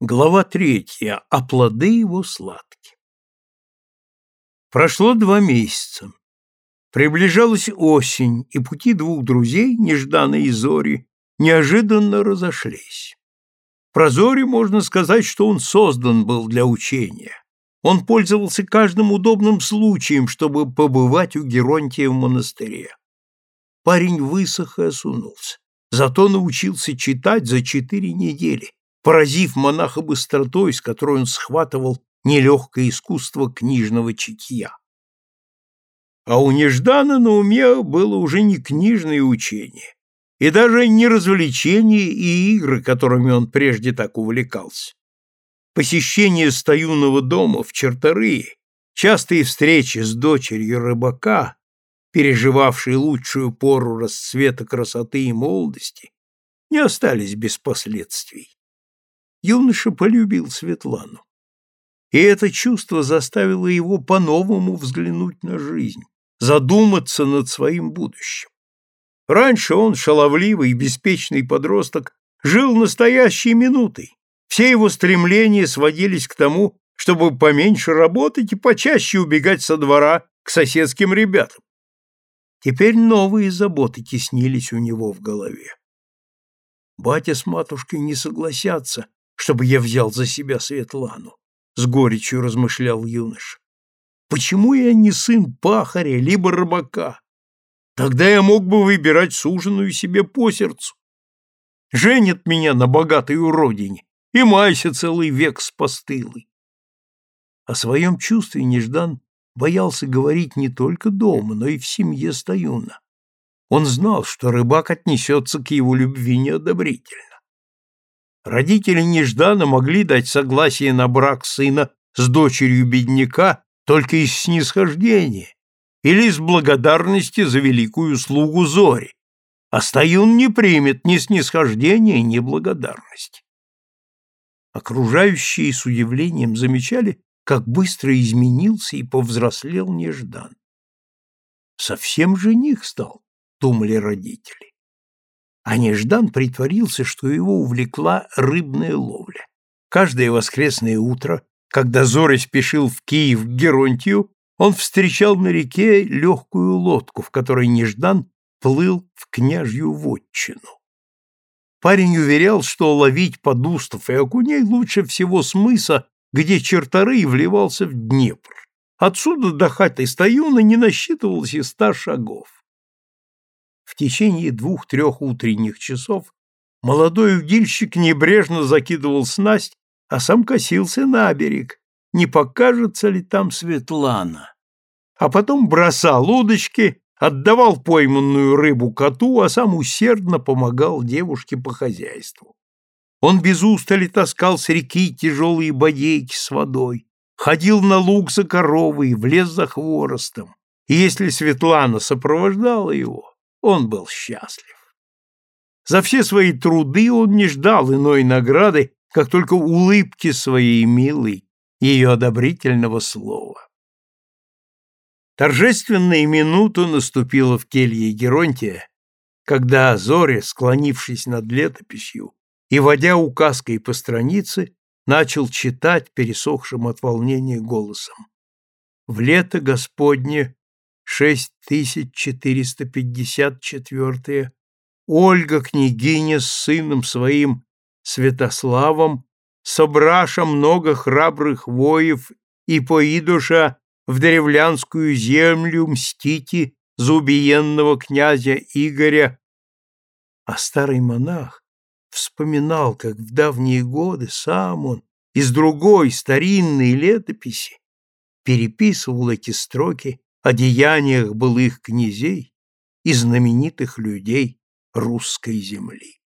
Глава третья. А плоды его сладки. Прошло два месяца. Приближалась осень, и пути двух друзей, Неждана и Зори, неожиданно разошлись. Про Зори можно сказать, что он создан был для учения. Он пользовался каждым удобным случаем, чтобы побывать у Геронтия в монастыре. Парень высох и осунулся, зато научился читать за четыре недели, поразив монаха быстротой, с которой он схватывал нелегкое искусство книжного читья. А у Неждана на уме было уже не книжное учение, и даже не развлечения и игры, которыми он прежде так увлекался. Посещение стаюного дома в Черторые, частые встречи с дочерью рыбака, переживавшей лучшую пору расцвета красоты и молодости, не остались без последствий юноша полюбил Светлану. И это чувство заставило его по-новому взглянуть на жизнь, задуматься над своим будущим. Раньше он, шаловливый и беспечный подросток, жил настоящей минутой. Все его стремления сводились к тому, чтобы поменьше работать и почаще убегать со двора к соседским ребятам. Теперь новые заботы теснились у него в голове. Батя с матушкой не согласятся, чтобы я взял за себя Светлану, — с горечью размышлял юноша. Почему я не сын пахаря, либо рыбака? Тогда я мог бы выбирать суженую себе по сердцу. Женят меня на богатой уродине, и майся целый век с постылой. О своем чувстве Неждан боялся говорить не только дома, но и в семье Стоюна. Он знал, что рыбак отнесется к его любви неодобрительно. Родители нежданно могли дать согласие на брак сына с дочерью бедняка только из снисхождения или из благодарности за великую услугу Зори, а Стаюн не примет ни снисхождения, ни благодарности. Окружающие с удивлением замечали, как быстро изменился и повзрослел Неждан. Совсем жених стал, думали родители а Неждан притворился, что его увлекла рыбная ловля. Каждое воскресное утро, когда Зоря спешил в Киев к Геронтию, он встречал на реке легкую лодку, в которой Неждан плыл в княжью вотчину. Парень уверял, что ловить подустов и окуней лучше всего с мыса, где черторы вливался в Днепр. Отсюда до хаты Стоюна не насчитывалось и ста шагов. В течение двух-трех утренних часов молодой удильщик небрежно закидывал снасть, а сам косился на берег, не покажется ли там Светлана. А потом бросал удочки, отдавал пойманную рыбу коту, а сам усердно помогал девушке по хозяйству. Он без устали таскал с реки тяжелые бодейки с водой, ходил на луг за коровой, в лес за хворостом. И если Светлана сопровождала его, он был счастлив. За все свои труды он не ждал иной награды, как только улыбки своей милой, ее одобрительного слова. Торжественная минута наступила в келье Геронтия, когда Зоря, склонившись над летописью и водя указкой по странице, начал читать пересохшим от волнения голосом. «В лето Господне 6454 Ольга, княгиня с сыном своим Святославом, собраша много храбрых воев и поидуша в древлянскую землю мстите за убиенного князя Игоря. А старый монах вспоминал, как в давние годы сам он из другой старинной летописи переписывал эти строки о деяниях былых князей и знаменитых людей русской земли.